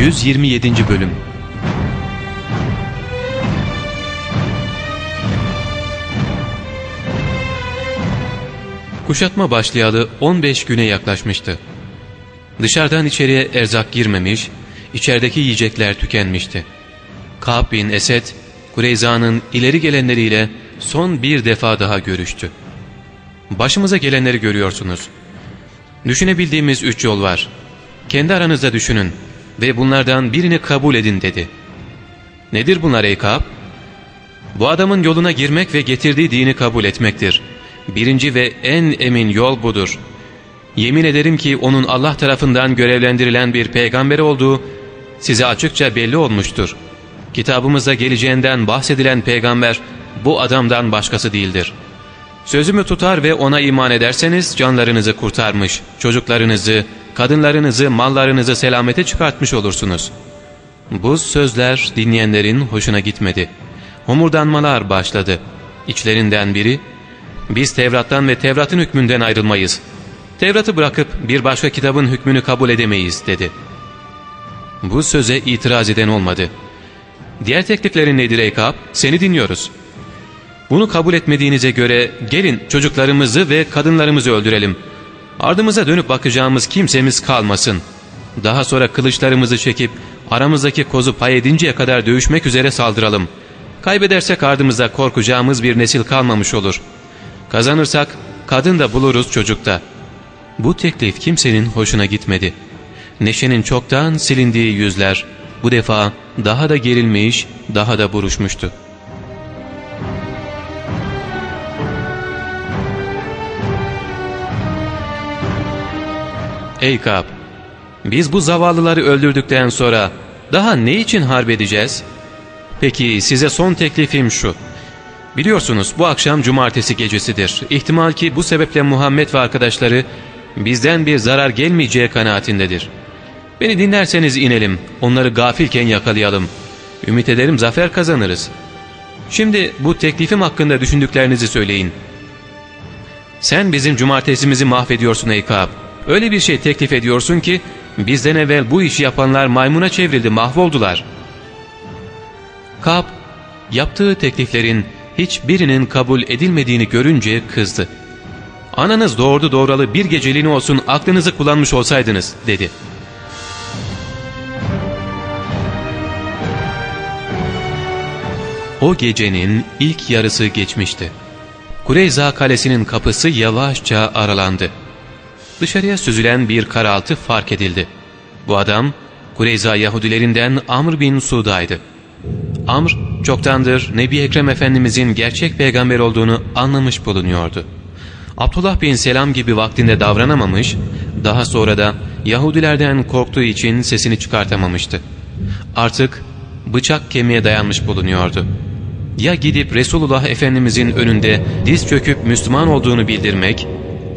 127. Bölüm Kuşatma başlayalı 15 güne yaklaşmıştı. Dışarıdan içeriye erzak girmemiş, içerideki yiyecekler tükenmişti. Ka'b bin Esed, Kureyza'nın ileri gelenleriyle son bir defa daha görüştü. Başımıza gelenleri görüyorsunuz. Düşünebildiğimiz üç yol var. Kendi aranızda düşünün ve bunlardan birini kabul edin dedi. Nedir bunlar ey Ka'b? Bu adamın yoluna girmek ve getirdiği dini kabul etmektir. Birinci ve en emin yol budur. Yemin ederim ki onun Allah tarafından görevlendirilen bir peygamber olduğu size açıkça belli olmuştur. Kitabımızda geleceğinden bahsedilen peygamber bu adamdan başkası değildir. Sözümü tutar ve ona iman ederseniz canlarınızı kurtarmış, çocuklarınızı, kadınlarınızı, mallarınızı selamete çıkartmış olursunuz. Bu sözler dinleyenlerin hoşuna gitmedi. Homurdanmalar başladı. İçlerinden biri, ''Biz Tevrat'tan ve Tevrat'ın hükmünden ayrılmayız. Tevrat'ı bırakıp bir başka kitabın hükmünü kabul edemeyiz.'' dedi. Bu söze itiraz eden olmadı. ''Diğer tekliflerin nedir ey Ka'b? Seni dinliyoruz.'' Bunu kabul etmediğinize göre gelin çocuklarımızı ve kadınlarımızı öldürelim. Ardımıza dönüp bakacağımız kimsemiz kalmasın. Daha sonra kılıçlarımızı çekip aramızdaki kozu pay edinceye kadar dövüşmek üzere saldıralım. Kaybedersek ardımızda korkacağımız bir nesil kalmamış olur. Kazanırsak kadın da buluruz çocukta. Bu teklif kimsenin hoşuna gitmedi. Neşenin çoktan silindiği yüzler bu defa daha da gerilmiş, daha da buruşmuştu. Ey Kab! Biz bu zavallıları öldürdükten sonra daha ne için harp edeceğiz? Peki size son teklifim şu. Biliyorsunuz bu akşam cumartesi gecesidir. İhtimal ki bu sebeple Muhammed ve arkadaşları bizden bir zarar gelmeyeceği kanaatindedir. Beni dinlerseniz inelim, onları gafilken yakalayalım. Ümit ederim zafer kazanırız. Şimdi bu teklifim hakkında düşündüklerinizi söyleyin. Sen bizim cumartesimizi mahvediyorsun ey Kab. Öyle bir şey teklif ediyorsun ki bizden evvel bu işi yapanlar maymuna çevrildi mahvoldular. Kab yaptığı tekliflerin hiçbirinin kabul edilmediğini görünce kızdı. Ananız doğurdu doğralı bir geceliğine olsun aklınızı kullanmış olsaydınız dedi. O gecenin ilk yarısı geçmişti. Kureyza kalesinin kapısı yavaşça aralandı dışarıya süzülen bir karaltı fark edildi. Bu adam Kureyza Yahudilerinden Amr bin Suda'ydı. Amr çoktandır Nebi Ekrem Efendimizin gerçek peygamber olduğunu anlamış bulunuyordu. Abdullah bin Selam gibi vaktinde davranamamış, daha sonra da Yahudilerden korktuğu için sesini çıkartamamıştı. Artık bıçak kemiğe dayanmış bulunuyordu. Ya gidip Resulullah Efendimizin önünde diz çöküp Müslüman olduğunu bildirmek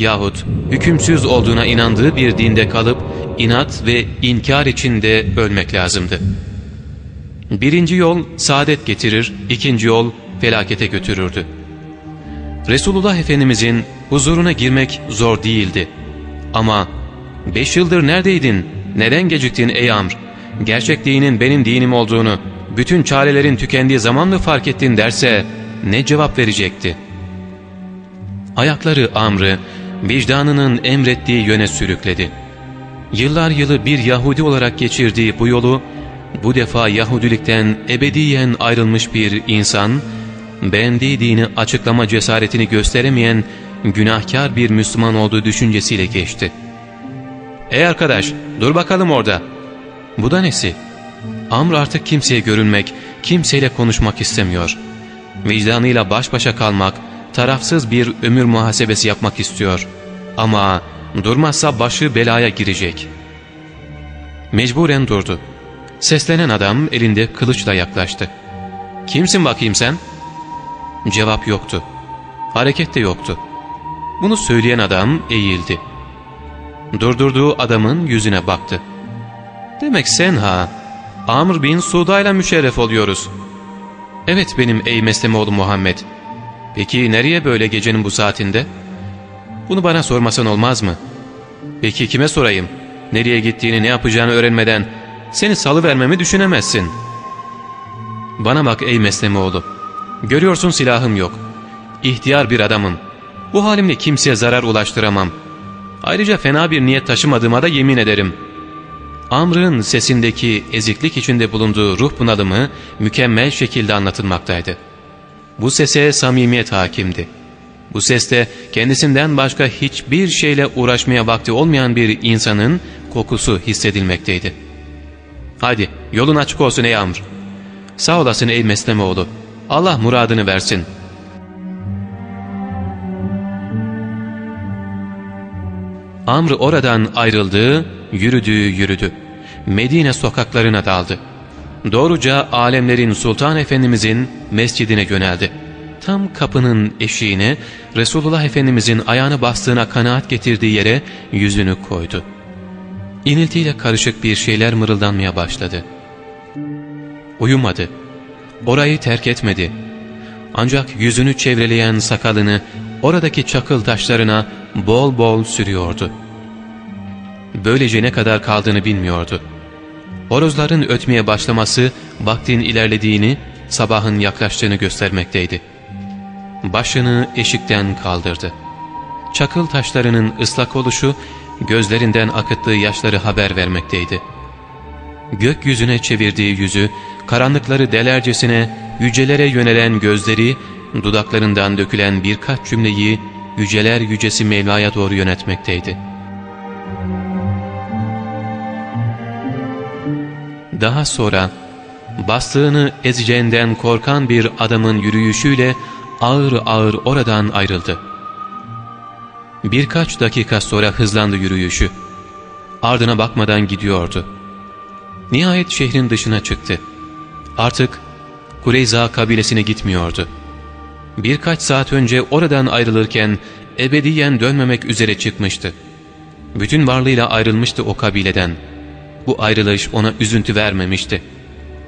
yahut hükümsüz olduğuna inandığı bir dinde kalıp inat ve inkar içinde ölmek lazımdı. Birinci yol saadet getirir, ikinci yol felakete götürürdü. Resulullah Efendimizin huzuruna girmek zor değildi. Ama beş yıldır neredeydin, neden geciktin ey Amr? Gerçek dinin benim dinim olduğunu, bütün çarelerin tükendiği zaman mı fark ettin derse ne cevap verecekti? Ayakları Amr'ı vicdanının emrettiği yöne sürükledi. Yıllar yılı bir Yahudi olarak geçirdiği bu yolu, bu defa Yahudilikten ebediyen ayrılmış bir insan, beğendiği dini açıklama cesaretini gösteremeyen günahkar bir Müslüman olduğu düşüncesiyle geçti. ''Ey arkadaş, dur bakalım orada.'' Bu da nesi? Amr artık kimseye görünmek, kimseyle konuşmak istemiyor. Vicdanıyla baş başa kalmak, tarafsız bir ömür muhasebesi yapmak istiyor. Ama durmazsa başı belaya girecek. Mecburen durdu. Seslenen adam elinde kılıçla yaklaştı. ''Kimsin bakayım sen?'' Cevap yoktu. Hareket de yoktu. Bunu söyleyen adam eğildi. Durdurduğu adamın yüzüne baktı. ''Demek sen ha, Amr bin Suda ile müşerref oluyoruz.'' ''Evet benim ey Meslemoğlu Muhammed.'' Peki nereye böyle gecenin bu saatinde? Bunu bana sormasan olmaz mı? Peki kime sorayım? Nereye gittiğini ne yapacağını öğrenmeden seni salıvermemi düşünemezsin. Bana bak ey Meslemoğlu. Görüyorsun silahım yok. İhtiyar bir adamım. Bu halimle kimseye zarar ulaştıramam. Ayrıca fena bir niyet taşımadığıma da yemin ederim. Amr'ın sesindeki eziklik içinde bulunduğu ruh bunalımı mükemmel şekilde anlatılmaktaydı. Bu sese samimiyet hakimdi. Bu seste kendisinden başka hiçbir şeyle uğraşmaya vakti olmayan bir insanın kokusu hissedilmekteydi. ''Hadi yolun açık olsun ey Amr. Sağ olasın ey Meslemoğlu. Allah muradını versin.'' Amr oradan ayrıldı, yürüdü yürüdü. Medine sokaklarına daldı. Doğruca alemlerin Sultan Efendimizin mescidine yöneldi. Tam kapının eşiğine Resulullah Efendimizin ayağını bastığına kanaat getirdiği yere yüzünü koydu. İniltiyle karışık bir şeyler mırıldanmaya başladı. Uyumadı. Orayı terk etmedi. Ancak yüzünü çevreleyen sakalını oradaki çakıl taşlarına bol bol sürüyordu. Böylece ne kadar kaldığını bilmiyordu. Horozların ötmeye başlaması vaktin ilerlediğini, sabahın yaklaştığını göstermekteydi. Başını eşikten kaldırdı. Çakıl taşlarının ıslak oluşu gözlerinden akıttığı yaşları haber vermekteydi. Gökyüzüne çevirdiği yüzü, karanlıkları delercesine yücelere yönelen gözleri, dudaklarından dökülen birkaç cümleyi yüceler yücesi Mevla'ya doğru yönetmekteydi. Daha sonra bastığını ezeceğinden korkan bir adamın yürüyüşüyle ağır ağır oradan ayrıldı. Birkaç dakika sonra hızlandı yürüyüşü. Ardına bakmadan gidiyordu. Nihayet şehrin dışına çıktı. Artık Kureyza kabilesine gitmiyordu. Birkaç saat önce oradan ayrılırken ebediyen dönmemek üzere çıkmıştı. Bütün varlığıyla ayrılmıştı o kabileden. Bu ayrılış ona üzüntü vermemişti.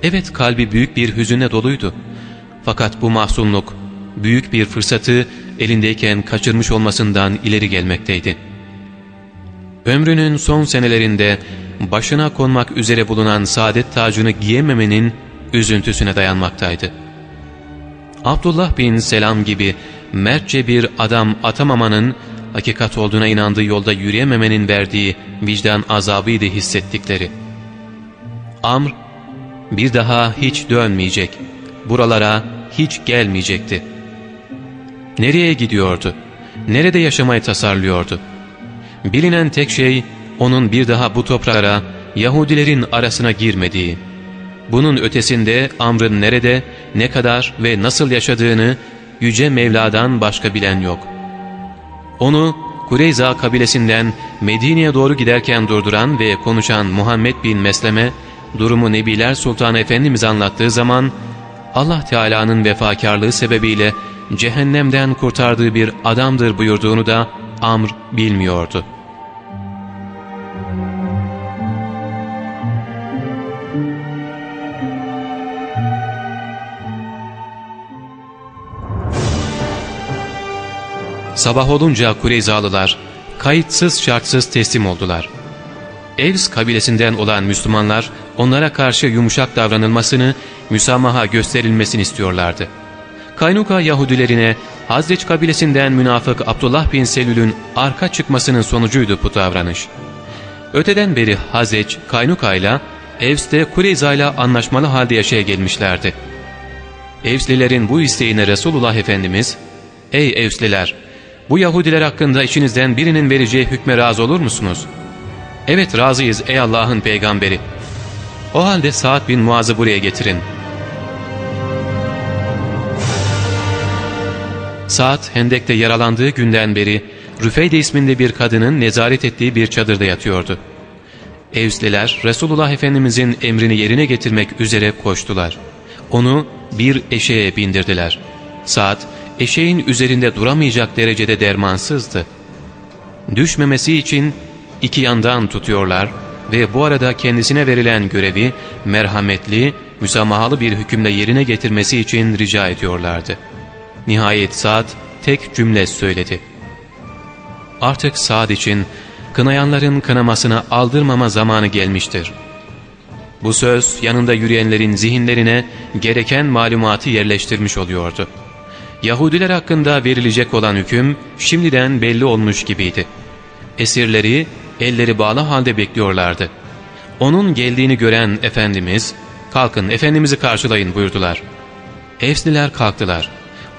Evet kalbi büyük bir hüzünle doluydu. Fakat bu mahzunluk büyük bir fırsatı elindeyken kaçırmış olmasından ileri gelmekteydi. Ömrünün son senelerinde başına konmak üzere bulunan saadet tacını giyememenin üzüntüsüne dayanmaktaydı. Abdullah bin Selam gibi mertçe bir adam atamamanın hakikat olduğuna inandığı yolda yürüyememenin verdiği vicdan azabıydı hissettikleri. Amr bir daha hiç dönmeyecek, buralara hiç gelmeyecekti. Nereye gidiyordu? Nerede yaşamayı tasarlıyordu? Bilinen tek şey onun bir daha bu topraklara Yahudilerin arasına girmediği. Bunun ötesinde Amr'ın nerede, ne kadar ve nasıl yaşadığını Yüce Mevla'dan başka bilen yok. Onu Kureyza kabilesinden Medine'ye doğru giderken durduran ve konuşan Muhammed bin Mesleme, durumu Nebiler Sultan Efendimiz anlattığı zaman, Allah Teala'nın vefakarlığı sebebiyle cehennemden kurtardığı bir adamdır buyurduğunu da Amr bilmiyordu.'' Sabah olunca Kureyzalılar kayıtsız şartsız teslim oldular. Evs kabilesinden olan Müslümanlar onlara karşı yumuşak davranılmasını, müsamaha gösterilmesini istiyorlardı. Kaynuka Yahudilerine Hazreç kabilesinden münafık Abdullah bin Selül'ün arka çıkmasının sonucuydu bu davranış. Öteden beri Hazreç, Kaynuka ile Evs'te Kureyza ile anlaşmalı halde yaşaya gelmişlerdi. Evslilerin bu isteğine Resulullah Efendimiz, ''Ey Evsliler, bu Yahudiler hakkında içinizden birinin vereceği hükme razı olur musunuz? Evet razıyız ey Allah'ın peygamberi. O halde Sa'd bin Muaz'ı buraya getirin. Sa'd Hendek'te yaralandığı günden beri Rüfeyde isminde bir kadının nezaret ettiği bir çadırda yatıyordu. Evsliler Resulullah Efendimizin emrini yerine getirmek üzere koştular. Onu bir eşeğe bindirdiler. Sa'd eşeğin üzerinde duramayacak derecede dermansızdı. Düşmemesi için iki yandan tutuyorlar ve bu arada kendisine verilen görevi merhametli, müsamahalı bir hükümle yerine getirmesi için rica ediyorlardı. Nihayet Sa'd tek cümle söyledi. Artık Sa'd için kınayanların kınamasına aldırmama zamanı gelmiştir. Bu söz yanında yürüyenlerin zihinlerine gereken malumatı yerleştirmiş oluyordu. Yahudiler hakkında verilecek olan hüküm şimdiden belli olmuş gibiydi. Esirleri elleri bağlı halde bekliyorlardı. Onun geldiğini gören Efendimiz, ''Kalkın, Efendimiz'i karşılayın.'' buyurdular. Efsliler kalktılar.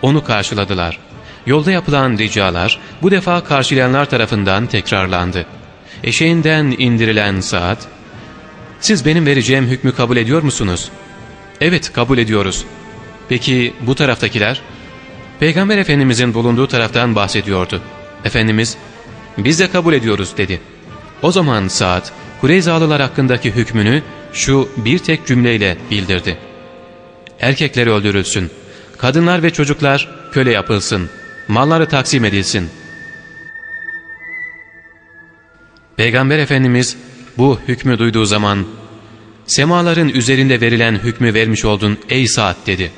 Onu karşıladılar. Yolda yapılan ricalar bu defa karşılayanlar tarafından tekrarlandı. Eşeğinden indirilen saat, ''Siz benim vereceğim hükmü kabul ediyor musunuz?'' ''Evet, kabul ediyoruz.'' ''Peki bu taraftakiler?'' Peygamber Efendimizin bulunduğu taraftan bahsediyordu. Efendimiz, ''Biz de kabul ediyoruz.'' dedi. O zaman saat, Kureyzalılar hakkındaki hükmünü şu bir tek cümleyle bildirdi. Erkekler öldürülsün, kadınlar ve çocuklar köle yapılsın, malları taksim edilsin. Peygamber Efendimiz bu hükmü duyduğu zaman, semaların üzerinde verilen hükmü vermiş oldun ey saat dedi.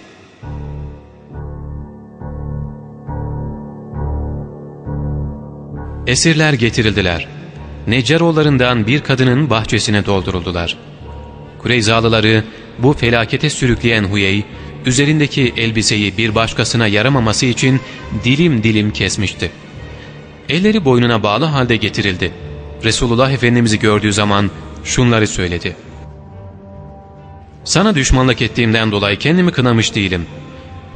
Esirler getirildiler. Neccaroğullarından bir kadının bahçesine dolduruldular. Kureyzalıları bu felakete sürükleyen Huyey, üzerindeki elbiseyi bir başkasına yaramaması için dilim dilim kesmişti. Elleri boynuna bağlı halde getirildi. Resulullah Efendimiz'i gördüğü zaman şunları söyledi. Sana düşmanlık ettiğimden dolayı kendimi kınamış değilim.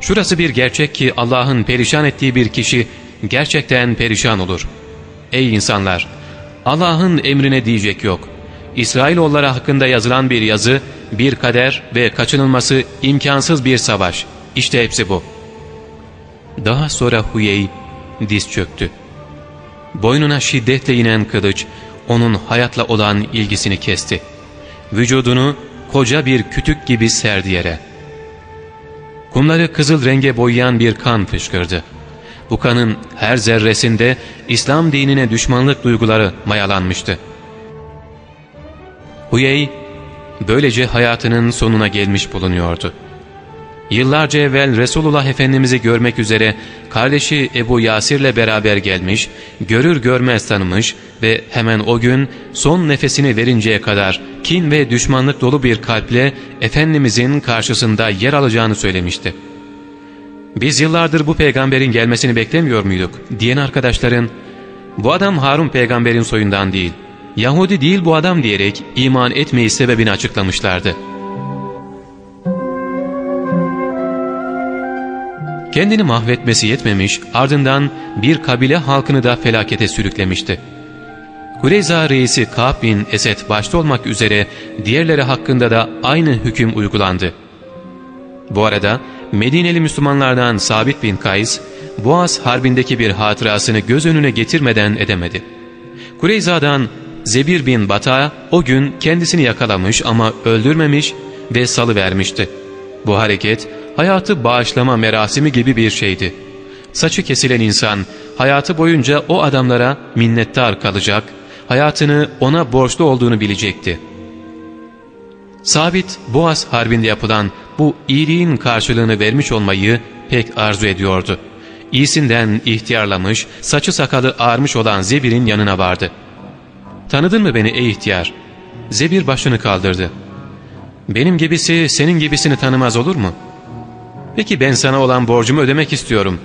Şurası bir gerçek ki Allah'ın perişan ettiği bir kişi gerçekten perişan olur. Ey insanlar! Allah'ın emrine diyecek yok. İsrailoğulları hakkında yazılan bir yazı, bir kader ve kaçınılması imkansız bir savaş. İşte hepsi bu. Daha sonra Huyey diz çöktü. Boynuna şiddetle inen kılıç, onun hayatla olan ilgisini kesti. Vücudunu koca bir kütük gibi serdi yere. Kumları kızıl renge boyayan bir kan fışkırdı. Bu kanın her zerresinde İslam dinine düşmanlık duyguları mayalanmıştı. Huyey böylece hayatının sonuna gelmiş bulunuyordu. Yıllarca evvel Resulullah Efendimiz'i görmek üzere kardeşi Ebu Yasir'le beraber gelmiş, görür görmez tanımış ve hemen o gün son nefesini verinceye kadar kin ve düşmanlık dolu bir kalple Efendimizin karşısında yer alacağını söylemişti. Biz yıllardır bu peygamberin gelmesini beklemiyor muyduk diyen arkadaşların bu adam Harun peygamberin soyundan değil, Yahudi değil bu adam diyerek iman etmeyi sebebini açıklamışlardı. Kendini mahvetmesi yetmemiş ardından bir kabile halkını da felakete sürüklemişti. Kureyza reisi Ka'b bin Esed başta olmak üzere diğerleri hakkında da aynı hüküm uygulandı. Bu arada Medineli Müslümanlardan Sabit bin Kays, Boğaz Harbi'ndeki bir hatırasını göz önüne getirmeden edemedi. Kureyza'dan Zebir bin Bata o gün kendisini yakalamış ama öldürmemiş ve salı vermişti. Bu hareket hayatı bağışlama merasimi gibi bir şeydi. Saçı kesilen insan hayatı boyunca o adamlara minnettar kalacak, hayatını ona borçlu olduğunu bilecekti. Sabit Boğaz Harbi'nde yapılan bu iyiliğin karşılığını vermiş olmayı pek arzu ediyordu. İyisinden ihtiyarlamış, saçı sakalı ağarmış olan Zebir'in yanına vardı. ''Tanıdın mı beni ey ihtiyar?'' Zebir başını kaldırdı. ''Benim gibisi senin gibisini tanımaz olur mu?'' ''Peki ben sana olan borcumu ödemek istiyorum.''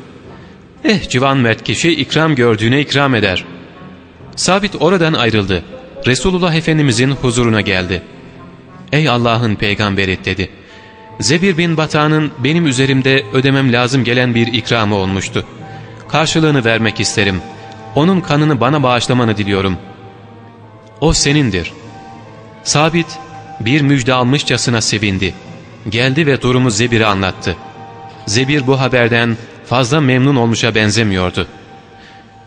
''Eh civan mert kişi ikram gördüğüne ikram eder.'' Sabit oradan ayrıldı. Resulullah Efendimizin huzuruna geldi. ''Ey Allah'ın peygamberi'' dedi. Zebir bin Bata'nın benim üzerimde ödemem lazım gelen bir ikramı olmuştu. Karşılığını vermek isterim. Onun kanını bana bağışlamanı diliyorum. O senindir. Sabit bir müjde almışçasına sevindi. Geldi ve durumu Zebir'e anlattı. Zebir bu haberden fazla memnun olmuşa benzemiyordu.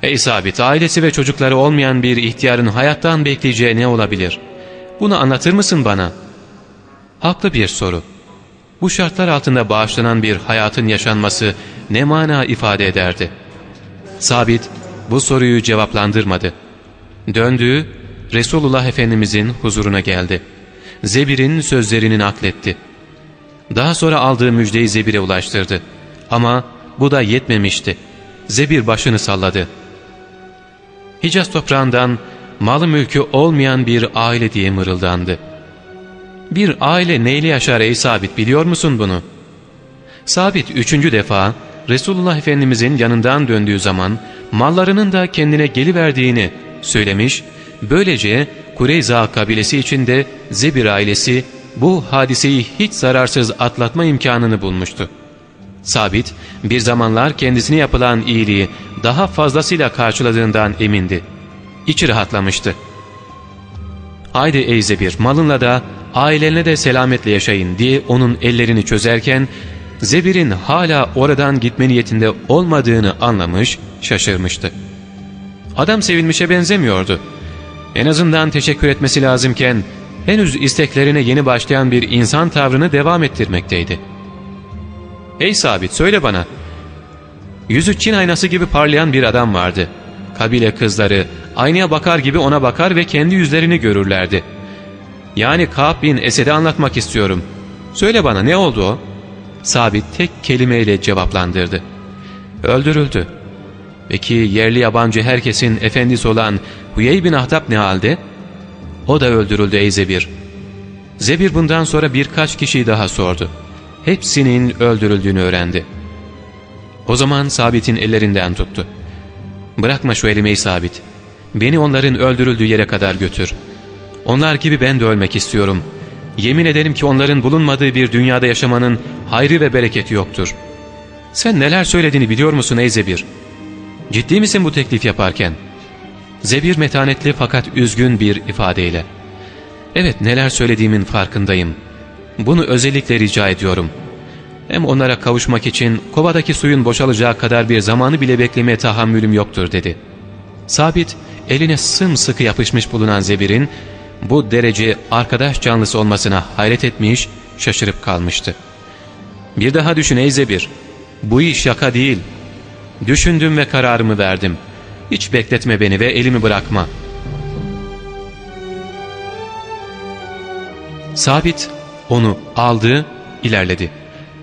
Ey Sabit, ailesi ve çocukları olmayan bir ihtiyarın hayattan bekleyeceği ne olabilir? Bunu anlatır mısın bana? Haklı bir soru. Bu şartlar altında bağışlanan bir hayatın yaşanması ne mana ifade ederdi? Sabit bu soruyu cevaplandırmadı. Döndüğü Resulullah Efendimizin huzuruna geldi. Zebir'in sözlerini nakletti. Daha sonra aldığı müjdeyi Zebir'e ulaştırdı. Ama bu da yetmemişti. Zebir başını salladı. Hicaz toprağından malı mülkü olmayan bir aile diye mırıldandı. Bir aile neyle yaşar ey Sabit biliyor musun bunu? Sabit üçüncü defa Resulullah Efendimizin yanından döndüğü zaman mallarının da kendine geliverdiğini söylemiş, böylece Kureyza kabilesi içinde Zebir ailesi bu hadiseyi hiç zararsız atlatma imkanını bulmuştu. Sabit bir zamanlar kendisine yapılan iyiliği daha fazlasıyla karşıladığından emindi. İçi rahatlamıştı. Haydi ey Zebir malınla da ailenle de selametle yaşayın diye onun ellerini çözerken Zebir'in hala oradan gitme niyetinde olmadığını anlamış, şaşırmıştı. Adam sevinmişe benzemiyordu. En azından teşekkür etmesi lazımken henüz isteklerine yeni başlayan bir insan tavrını devam ettirmekteydi. ''Ey Sabit söyle bana.'' Yüzü Çin aynası gibi parlayan bir adam vardı. Kabile kızları aynaya bakar gibi ona bakar ve kendi yüzlerini görürlerdi. Yani Ka'b bin Esed'i anlatmak istiyorum. Söyle bana ne oldu o? Sabit tek kelimeyle cevaplandırdı. Öldürüldü. Peki yerli yabancı herkesin efendisi olan Huyey bin Ahtap ne halde? O da öldürüldü ey Zebir. Zebir bundan sonra birkaç kişiyi daha sordu. Hepsinin öldürüldüğünü öğrendi. O zaman Sabit'in ellerinden tuttu. Bırakma şu elimi Sabit. Beni onların öldürüldüğü yere kadar götür. Onlar gibi ben de ölmek istiyorum. Yemin ederim ki onların bulunmadığı bir dünyada yaşamanın hayrı ve bereketi yoktur. Sen neler söylediğini biliyor musun ey Zebir? Ciddi misin bu teklif yaparken? Zebir metanetli fakat üzgün bir ifadeyle. Evet neler söylediğimin farkındayım. Bunu özellikle rica ediyorum. Hem onlara kavuşmak için kovadaki suyun boşalacağı kadar bir zamanı bile beklemeye tahammülüm yoktur dedi. Sabit eline sımsıkı yapışmış bulunan Zebir'in bu derece arkadaş canlısı olmasına hayret etmiş, şaşırıp kalmıştı. Bir daha düşün ey Zebir, bu iş şaka değil. Düşündüm ve kararımı verdim. Hiç bekletme beni ve elimi bırakma. Sabit onu aldı, ilerledi.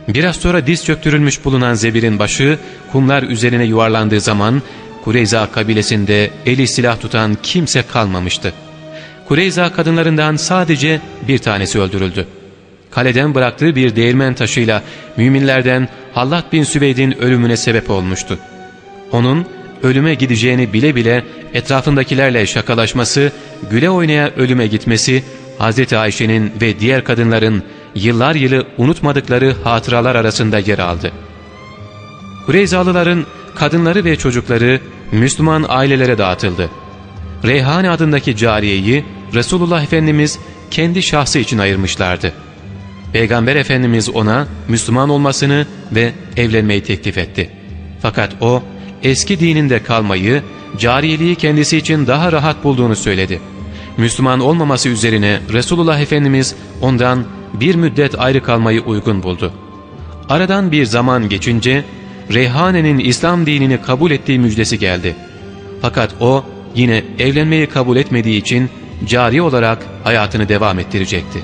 Biraz sonra diz çöktürülmüş bulunan Zebir'in başı kumlar üzerine yuvarlandığı zaman Kureyza kabilesinde eli silah tutan kimse kalmamıştı. Kureyza kadınlarından sadece bir tanesi öldürüldü. Kaleden bıraktığı bir değirmen taşıyla müminlerden Hallat bin Süveyd'in ölümüne sebep olmuştu. Onun ölüme gideceğini bile bile etrafındakilerle şakalaşması, güle oynaya ölüme gitmesi, Hz. Ayşe'nin ve diğer kadınların yıllar yılı unutmadıkları hatıralar arasında yer aldı. Kureyzalıların kadınları ve çocukları Müslüman ailelere dağıtıldı. Reyhane adındaki cariyeyi Resulullah Efendimiz kendi şahsı için ayırmışlardı. Peygamber Efendimiz ona Müslüman olmasını ve evlenmeyi teklif etti. Fakat o eski dininde kalmayı, cariyeliği kendisi için daha rahat bulduğunu söyledi. Müslüman olmaması üzerine Resulullah Efendimiz ondan bir müddet ayrı kalmayı uygun buldu. Aradan bir zaman geçince Reyhane'nin İslam dinini kabul ettiği müjdesi geldi. Fakat o yine evlenmeyi kabul etmediği için cari olarak hayatını devam ettirecekti.